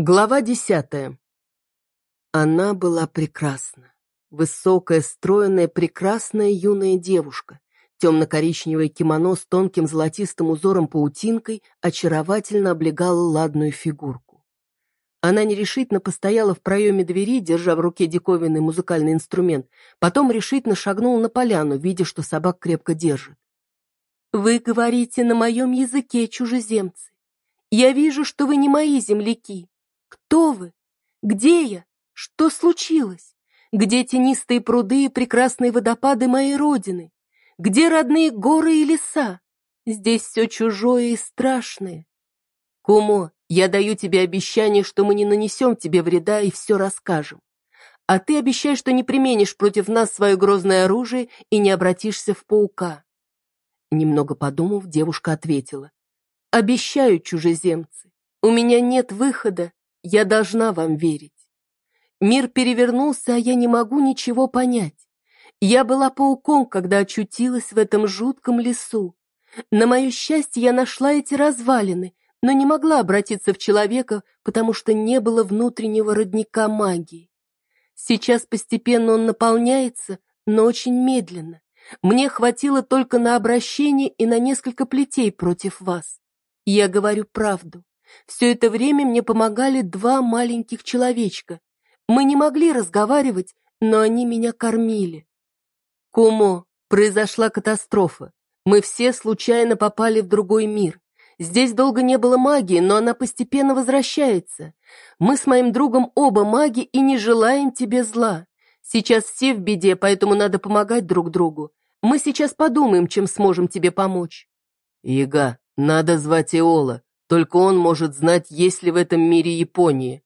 Глава десятая. Она была прекрасна. Высокая, стройная, прекрасная юная девушка. Темно-коричневое кимоно с тонким золотистым узором паутинкой очаровательно облегало ладную фигурку. Она нерешительно постояла в проеме двери, держа в руке диковинный музыкальный инструмент, потом решительно шагнула на поляну, видя, что собак крепко держит. «Вы говорите на моем языке, чужеземцы. Я вижу, что вы не мои земляки. Кто вы? Где я? Что случилось? Где тенистые пруды и прекрасные водопады моей родины? Где родные горы и леса? Здесь все чужое и страшное. Кумо, я даю тебе обещание, что мы не нанесем тебе вреда и все расскажем. А ты обещай, что не применишь против нас свое грозное оружие и не обратишься в паука. Немного подумав, девушка ответила. Обещаю, чужеземцы, у меня нет выхода, я должна вам верить. Мир перевернулся, а я не могу ничего понять. Я была пауком, когда очутилась в этом жутком лесу. На мое счастье, я нашла эти развалины, но не могла обратиться в человека, потому что не было внутреннего родника магии. Сейчас постепенно он наполняется, но очень медленно. Мне хватило только на обращение и на несколько плетей против вас. Я говорю правду. Все это время мне помогали два маленьких человечка. Мы не могли разговаривать, но они меня кормили. Кумо, произошла катастрофа. Мы все случайно попали в другой мир. Здесь долго не было магии, но она постепенно возвращается. Мы с моим другом оба маги и не желаем тебе зла. Сейчас все в беде, поэтому надо помогать друг другу. Мы сейчас подумаем, чем сможем тебе помочь. Ига, надо звать Иола. Только он может знать, есть ли в этом мире Япония.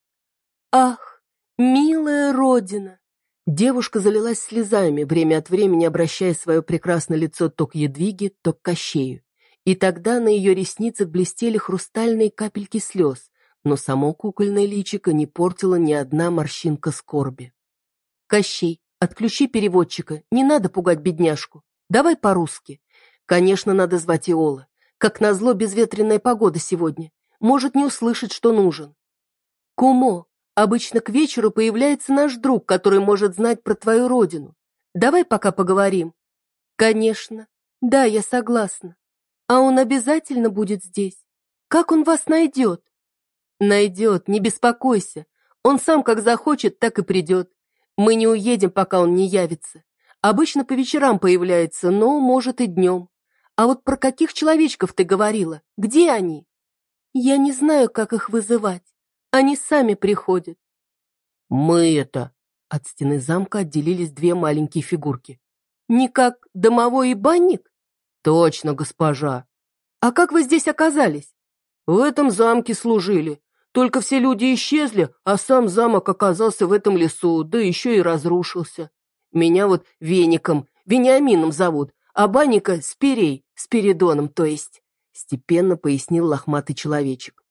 Ах, милая родина! Девушка залилась слезами, время от времени обращая свое прекрасное лицо то к Едвиге, то к Кощею. И тогда на ее ресницах блестели хрустальные капельки слез, но само кукольное личико не портила ни одна морщинка скорби. «Кощей, отключи переводчика, не надо пугать бедняжку. Давай по-русски. Конечно, надо звать Иола. Как назло, безветренная погода сегодня. Может не услышать, что нужен. Кумо, обычно к вечеру появляется наш друг, который может знать про твою родину. Давай пока поговорим. Конечно. Да, я согласна. А он обязательно будет здесь. Как он вас найдет? Найдет, не беспокойся. Он сам как захочет, так и придет. Мы не уедем, пока он не явится. Обычно по вечерам появляется, но, может, и днем. А вот про каких человечков ты говорила? Где они? Я не знаю, как их вызывать. Они сами приходят. Мы это... От стены замка отделились две маленькие фигурки. Не как домовой и банник? Точно, госпожа. А как вы здесь оказались? В этом замке служили. Только все люди исчезли, а сам замок оказался в этом лесу, да еще и разрушился. Меня вот Веником, Вениамином зовут, а Банника — Спирей, Спиридоном, то есть», — степенно пояснил лохматый человечек.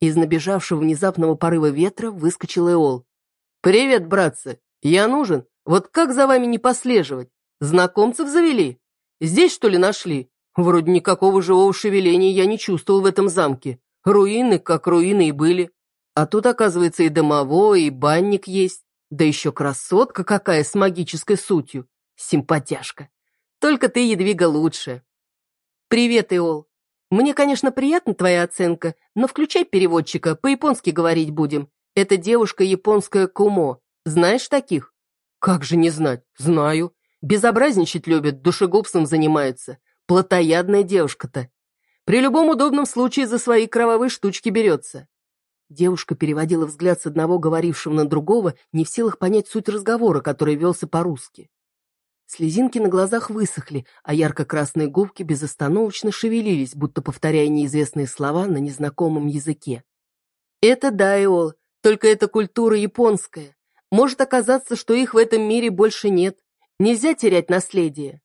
Из набежавшего внезапного порыва ветра выскочил Эол. «Привет, братцы! Я нужен? Вот как за вами не послеживать? Знакомцев завели? Здесь, что ли, нашли? Вроде никакого живого шевеления я не чувствовал в этом замке. Руины, как руины и были. А тут, оказывается, и домовой, и банник есть. Да еще красотка какая с магической сутью. Симпатяшка. Только ты, Едвига, лучше. Привет, Иол. Мне, конечно, приятна твоя оценка, но включай переводчика, по-японски говорить будем. Это девушка японская Кумо. Знаешь таких? Как же не знать? Знаю. Безобразничать любит, душегубством занимается. Плотоядная девушка-то. При любом удобном случае за свои кровавые штучки берется. Девушка переводила взгляд с одного говорившего на другого, не в силах понять суть разговора, который велся по-русски. Слезинки на глазах высохли, а ярко-красные губки безостановочно шевелились, будто повторяя неизвестные слова на незнакомом языке. «Это Дайол, только это культура японская. Может оказаться, что их в этом мире больше нет. Нельзя терять наследие».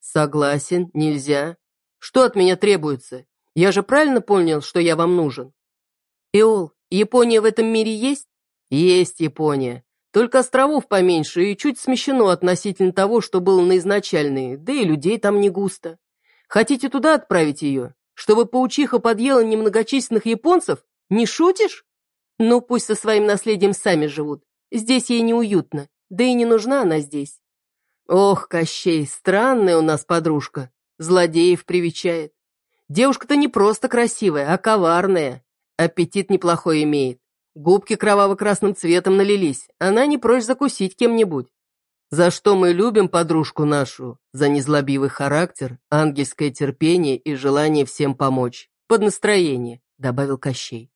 «Согласен, нельзя. Что от меня требуется? Я же правильно понял, что я вам нужен?» «Иол, Япония в этом мире есть?» «Есть Япония. Только островов поменьше и чуть смещено относительно того, что было на изначальные, да и людей там не густо. Хотите туда отправить ее? Чтобы паучиха подъела немногочисленных японцев? Не шутишь? Ну, пусть со своим наследием сами живут. Здесь ей неуютно, да и не нужна она здесь. Ох, Кощей, странная у нас подружка. Злодеев привечает. Девушка-то не просто красивая, а коварная. Аппетит неплохой имеет. Губки кроваво-красным цветом налились. Она не прочь закусить кем-нибудь. За что мы любим подружку нашу? За незлобивый характер, ангельское терпение и желание всем помочь. Под настроение, добавил Кощей.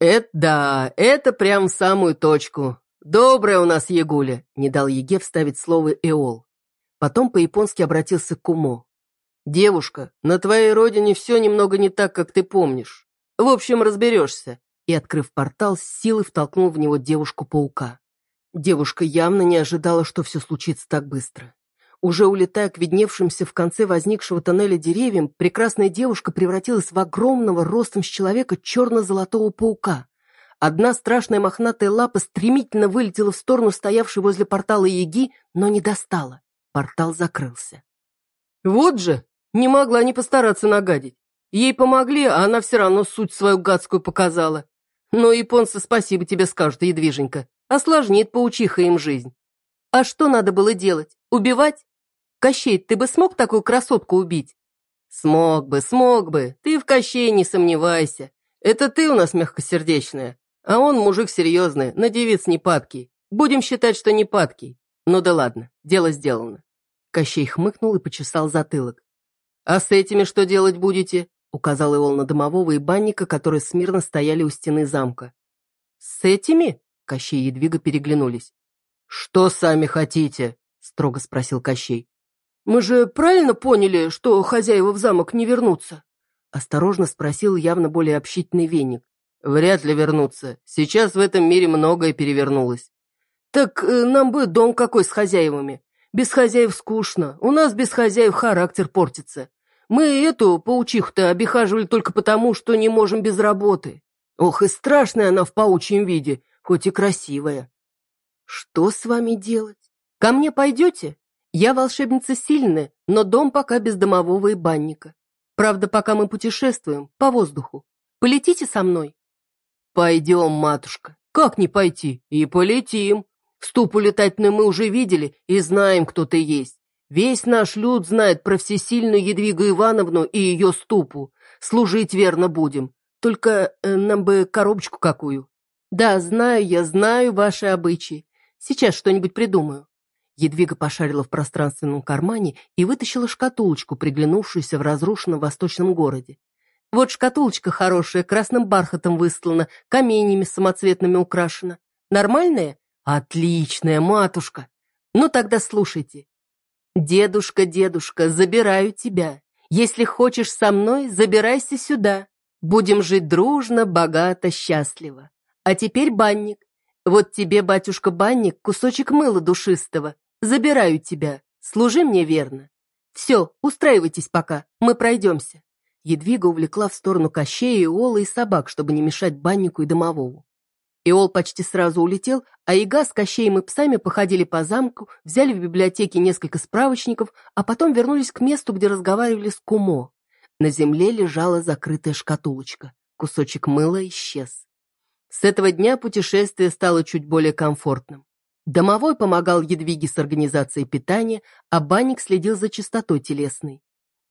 Это да, это прям в самую точку. Добрая у нас Егуля, не дал Еге вставить слово Эол. Потом по-японски обратился к Кумо. Девушка, на твоей родине все немного не так, как ты помнишь. В общем, разберешься. И, открыв портал, с силой втолкнул в него девушку-паука. Девушка явно не ожидала, что все случится так быстро. Уже улетая к видневшимся в конце возникшего тоннеля деревьям, прекрасная девушка превратилась в огромного ростом с человека черно-золотого паука. Одна страшная мохнатая лапа стремительно вылетела в сторону стоявшей возле портала яги, но не достала. Портал закрылся. «Вот же! Не могла не постараться нагадить. Ей помогли, а она все равно суть свою гадскую показала. Но японцы спасибо тебе скажут, едвиженька. Осложнит паучиха им жизнь. А что надо было делать? Убивать? Кощей, ты бы смог такую красотку убить? Смог бы, смог бы. Ты в Кощей не сомневайся. Это ты у нас мягкосердечная. А он мужик серьезный, на девиц не падкий. Будем считать, что не падкий. Ну да ладно, дело сделано. Кощей хмыкнул и почесал затылок. «А с этими что делать будете?» Указал Иол на домового и банника, которые смирно стояли у стены замка. «С этими?» Кощей и Едвига переглянулись. «Что сами хотите?» — строго спросил Кощей. «Мы же правильно поняли, что хозяева в замок не вернутся?» Осторожно спросил явно более общительный веник. «Вряд ли вернутся. Сейчас в этом мире многое перевернулось». «Так э, нам бы дом какой с хозяевами. Без хозяев скучно. У нас без хозяев характер портится. Мы эту паучиху-то обихаживали только потому, что не можем без работы. Ох, и страшная она в паучьем виде хоть и красивая. Что с вами делать? Ко мне пойдете? Я волшебница сильная, но дом пока без домового и банника. Правда, пока мы путешествуем, по воздуху. Полетите со мной? Пойдем, матушка. Как не пойти? И полетим. Ступу летательную мы уже видели и знаем, кто ты есть. Весь наш люд знает про всесильную Едвигу Ивановну и ее ступу. Служить верно будем. Только э, нам бы коробочку какую. «Да, знаю я, знаю ваши обычаи. Сейчас что-нибудь придумаю». Едвига пошарила в пространственном кармане и вытащила шкатулочку, приглянувшуюся в разрушенном восточном городе. Вот шкатулочка хорошая, красным бархатом выслана, каменями самоцветными украшена. Нормальная? Отличная, матушка. Ну тогда слушайте. Дедушка, дедушка, забираю тебя. Если хочешь со мной, забирайся сюда. Будем жить дружно, богато, счастливо. А теперь банник. Вот тебе, батюшка банник, кусочек мыла душистого. Забираю тебя. Служи мне верно. Все, устраивайтесь пока, мы пройдемся. Едвига увлекла в сторону Кощея, Иола и собак, чтобы не мешать баннику и домовому. Иол почти сразу улетел, а Ига с Кощеем и псами походили по замку, взяли в библиотеке несколько справочников, а потом вернулись к месту, где разговаривали с Кумо. На земле лежала закрытая шкатулочка. Кусочек мыла исчез. С этого дня путешествие стало чуть более комфортным. Домовой помогал Едвиге с организацией питания, а банник следил за чистотой телесной.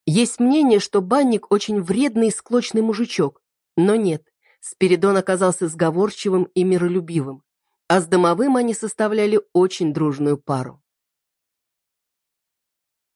Есть мнение, что банник очень вредный и склочный мужичок, но нет, Спиридон оказался сговорчивым и миролюбивым, а с домовым они составляли очень дружную пару.